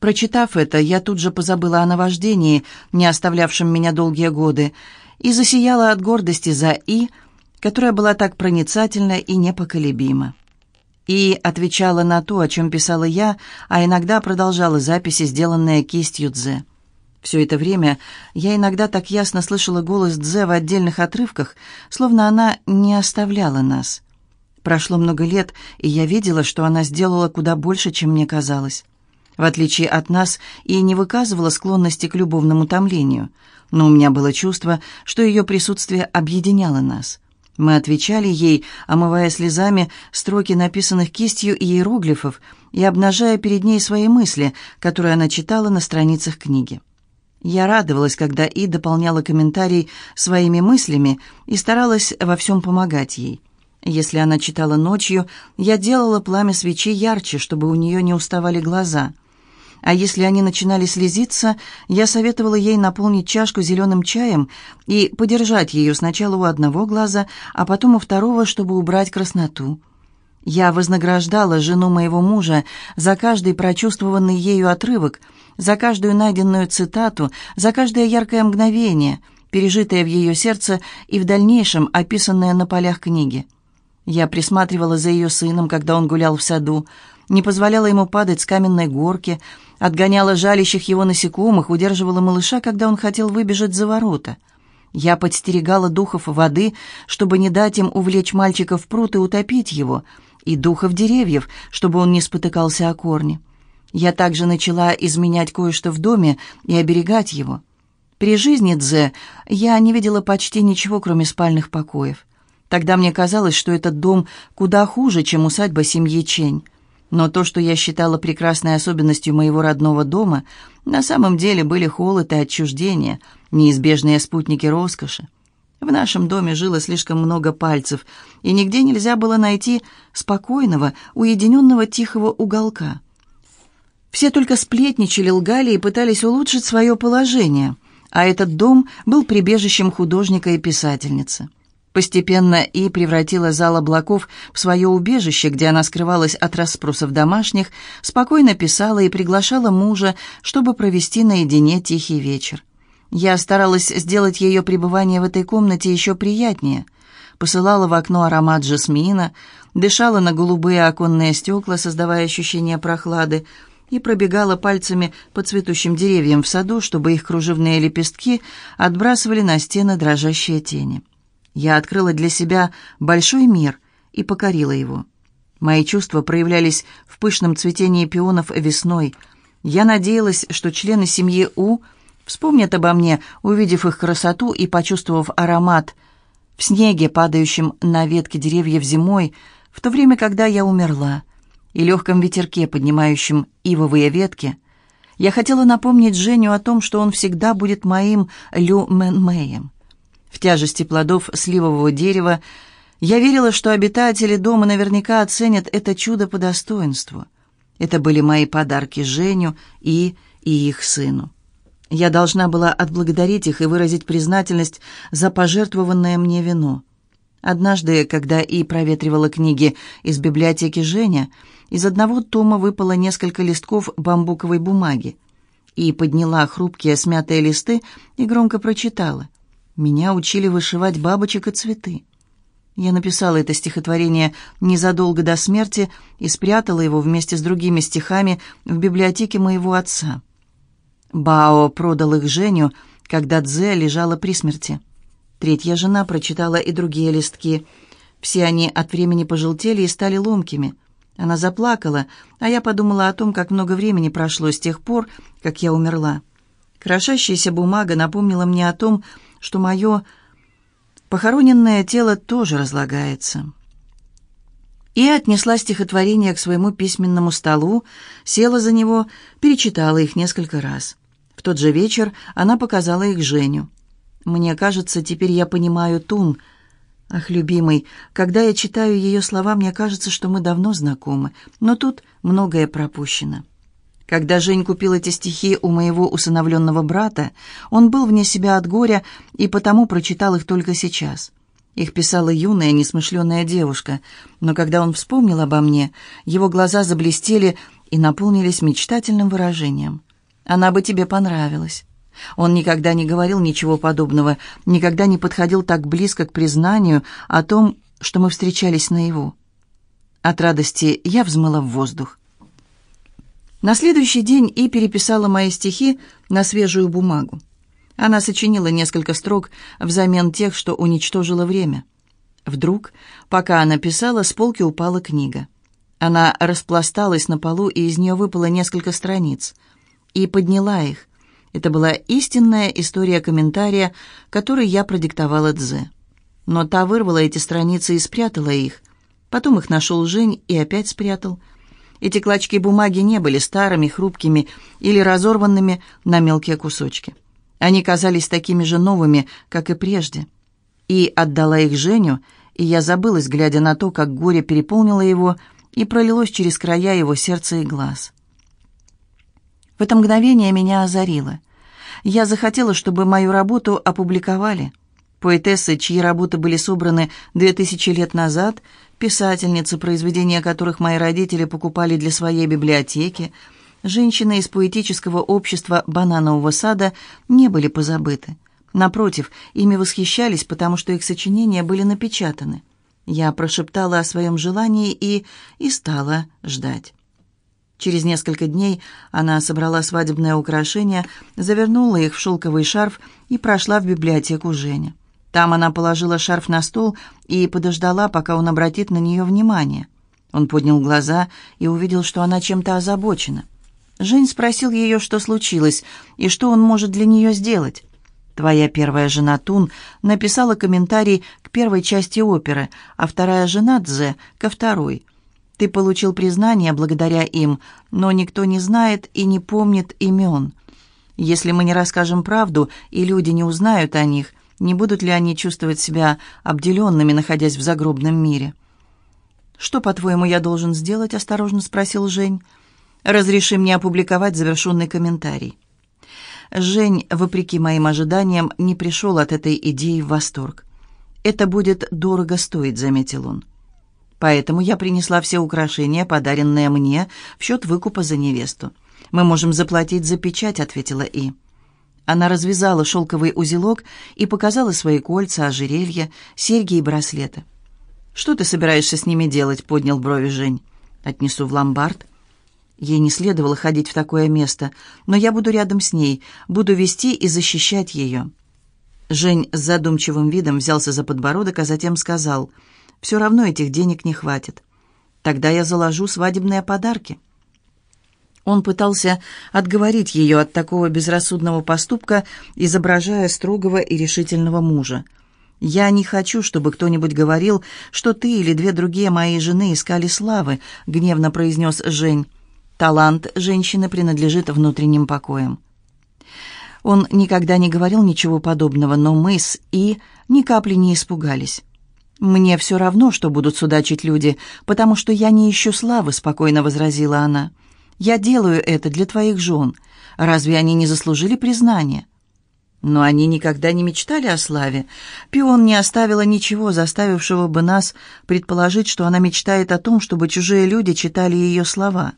Прочитав это, я тут же позабыла о наваждении, не оставлявшем меня долгие годы, и засияла от гордости за И, которая была так проницательна и непоколебима. И отвечала на то, о чем писала я, а иногда продолжала записи, сделанные кистью Дзе. Все это время я иногда так ясно слышала голос Дзе в отдельных отрывках, словно она не оставляла нас. Прошло много лет, и я видела, что она сделала куда больше, чем мне казалось. В отличие от нас, и не выказывала склонности к любовному томлению, но у меня было чувство, что ее присутствие объединяло нас. Мы отвечали ей, омывая слезами строки написанных кистью иероглифов и обнажая перед ней свои мысли, которые она читала на страницах книги. Я радовалась, когда И дополняла комментарий своими мыслями и старалась во всем помогать ей. Если она читала ночью, я делала пламя свечи ярче, чтобы у нее не уставали глаза. А если они начинали слезиться, я советовала ей наполнить чашку зеленым чаем и подержать ее сначала у одного глаза, а потом у второго, чтобы убрать красноту. Я вознаграждала жену моего мужа за каждый прочувствованный ею отрывок – за каждую найденную цитату, за каждое яркое мгновение, пережитое в ее сердце и в дальнейшем описанное на полях книги. Я присматривала за ее сыном, когда он гулял в саду, не позволяла ему падать с каменной горки, отгоняла жалящих его насекомых, удерживала малыша, когда он хотел выбежать за ворота. Я подстерегала духов воды, чтобы не дать им увлечь мальчика в пруд и утопить его, и духов деревьев, чтобы он не спотыкался о корни. Я также начала изменять кое-что в доме и оберегать его. При жизни Дзе я не видела почти ничего, кроме спальных покоев. Тогда мне казалось, что этот дом куда хуже, чем усадьба семьи Чень. Но то, что я считала прекрасной особенностью моего родного дома, на самом деле были холод и отчуждение, неизбежные спутники роскоши. В нашем доме жило слишком много пальцев, и нигде нельзя было найти спокойного, уединенного тихого уголка. Все только сплетничали, лгали и пытались улучшить свое положение, а этот дом был прибежищем художника и писательницы. Постепенно И превратила зал облаков в свое убежище, где она скрывалась от расспросов домашних, спокойно писала и приглашала мужа, чтобы провести наедине тихий вечер. Я старалась сделать ее пребывание в этой комнате еще приятнее. Посылала в окно аромат жасмина, дышала на голубые оконные стекла, создавая ощущение прохлады, и пробегала пальцами по цветущим деревьям в саду, чтобы их кружевные лепестки отбрасывали на стены дрожащие тени. Я открыла для себя большой мир и покорила его. Мои чувства проявлялись в пышном цветении пионов весной. Я надеялась, что члены семьи У вспомнят обо мне, увидев их красоту и почувствовав аромат в снеге, падающем на ветки деревьев зимой, в то время, когда я умерла и легком ветерке, поднимающем ивовые ветки, я хотела напомнить Женю о том, что он всегда будет моим Лю Мэн Мэем. В тяжести плодов сливового дерева я верила, что обитатели дома наверняка оценят это чудо по достоинству. Это были мои подарки Женю и, и их сыну. Я должна была отблагодарить их и выразить признательность за пожертвованное мне вино. Однажды, когда И проветривала книги из библиотеки Женя, из одного тома выпало несколько листков бамбуковой бумаги. И подняла хрупкие смятые листы и громко прочитала. «Меня учили вышивать бабочек и цветы». Я написала это стихотворение незадолго до смерти и спрятала его вместе с другими стихами в библиотеке моего отца. Бао продал их Женю, когда Дзе лежала при смерти. Третья жена прочитала и другие листки. Все они от времени пожелтели и стали ломкими. Она заплакала, а я подумала о том, как много времени прошло с тех пор, как я умерла. Крошащаяся бумага напомнила мне о том, что мое похороненное тело тоже разлагается. И отнесла стихотворение к своему письменному столу, села за него, перечитала их несколько раз. В тот же вечер она показала их Женю. «Мне кажется, теперь я понимаю Тун», Ах, любимый, когда я читаю ее слова, мне кажется, что мы давно знакомы, но тут многое пропущено. Когда Жень купил эти стихи у моего усыновленного брата, он был вне себя от горя и потому прочитал их только сейчас. Их писала юная, несмышленая девушка, но когда он вспомнил обо мне, его глаза заблестели, и наполнились мечтательным выражением. «Она бы тебе понравилась». Он никогда не говорил ничего подобного, никогда не подходил так близко к признанию о том, что мы встречались наяву. От радости я взмыла в воздух. На следующий день И переписала мои стихи на свежую бумагу. Она сочинила несколько строк взамен тех, что уничтожила время. Вдруг, пока она писала, с полки упала книга. Она распласталась на полу, и из нее выпало несколько страниц. И подняла их. Это была истинная история комментария, который я продиктовала Дзе. Но та вырвала эти страницы и спрятала их. Потом их нашел Жень и опять спрятал. Эти клочки бумаги не были старыми, хрупкими или разорванными на мелкие кусочки. Они казались такими же новыми, как и прежде. И отдала их Женю, и я забылась, глядя на то, как горе переполнило его и пролилось через края его сердца и глаз. В это мгновение меня озарило. Я захотела, чтобы мою работу опубликовали. Поэтессы, чьи работы были собраны две тысячи лет назад, писательницы, произведения которых мои родители покупали для своей библиотеки, женщины из поэтического общества «Бананового сада» не были позабыты. Напротив, ими восхищались, потому что их сочинения были напечатаны. Я прошептала о своем желании и... и стала ждать. Через несколько дней она собрала свадебное украшение, завернула их в шелковый шарф и прошла в библиотеку Женя. Там она положила шарф на стол и подождала, пока он обратит на нее внимание. Он поднял глаза и увидел, что она чем-то озабочена. Жень спросил ее, что случилось и что он может для нее сделать. Твоя первая жена Тун написала комментарий к первой части оперы, а вторая жена Дзе — ко второй. Ты получил признание благодаря им, но никто не знает и не помнит имен. Если мы не расскажем правду, и люди не узнают о них, не будут ли они чувствовать себя обделенными, находясь в загробном мире? «Что, по-твоему, я должен сделать?» — осторожно спросил Жень. «Разреши мне опубликовать завершенный комментарий». Жень, вопреки моим ожиданиям, не пришел от этой идеи в восторг. «Это будет дорого стоить», — заметил он. Поэтому я принесла все украшения, подаренные мне, в счет выкупа за невесту. «Мы можем заплатить за печать», — ответила И. Она развязала шелковый узелок и показала свои кольца, ожерелья, серьги и браслеты. «Что ты собираешься с ними делать?» — поднял брови Жень. «Отнесу в ломбард». Ей не следовало ходить в такое место, но я буду рядом с ней, буду вести и защищать ее. Жень с задумчивым видом взялся за подбородок, а затем сказал — все равно этих денег не хватит. Тогда я заложу свадебные подарки». Он пытался отговорить ее от такого безрассудного поступка, изображая строгого и решительного мужа. «Я не хочу, чтобы кто-нибудь говорил, что ты или две другие мои жены искали славы», — гневно произнес Жень. «Талант женщины принадлежит внутренним покоям». Он никогда не говорил ничего подобного, но мы с И ни капли не испугались. «Мне все равно, что будут судачить люди, потому что я не ищу славы», — спокойно возразила она. «Я делаю это для твоих жен. Разве они не заслужили признания?» Но они никогда не мечтали о славе. Пион не оставила ничего, заставившего бы нас предположить, что она мечтает о том, чтобы чужие люди читали ее слова.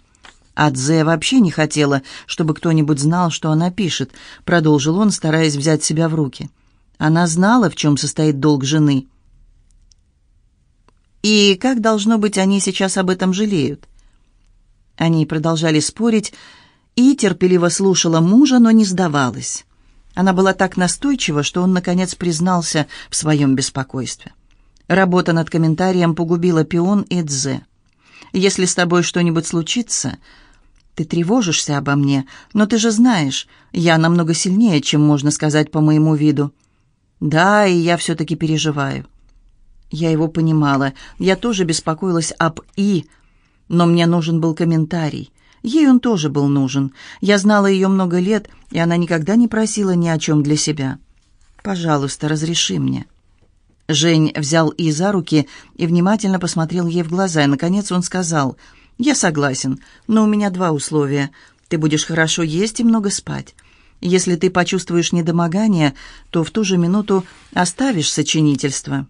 Адзе вообще не хотела, чтобы кто-нибудь знал, что она пишет, продолжил он, стараясь взять себя в руки. Она знала, в чем состоит долг жены. И как, должно быть, они сейчас об этом жалеют? Они продолжали спорить, и терпеливо слушала мужа, но не сдавалась. Она была так настойчива, что он, наконец, признался в своем беспокойстве. Работа над комментарием погубила Пион и Дзе. «Если с тобой что-нибудь случится...» «Ты тревожишься обо мне, но ты же знаешь, я намного сильнее, чем можно сказать по моему виду». «Да, и я все-таки переживаю. Я его понимала. Я тоже беспокоилась об «и», но мне нужен был комментарий. Ей он тоже был нужен. Я знала ее много лет, и она никогда не просила ни о чем для себя. «Пожалуйста, разреши мне». Жень взял И за руки и внимательно посмотрел ей в глаза, и, наконец, он сказал, «Я согласен, но у меня два условия. Ты будешь хорошо есть и много спать. Если ты почувствуешь недомогание, то в ту же минуту оставишь сочинительство».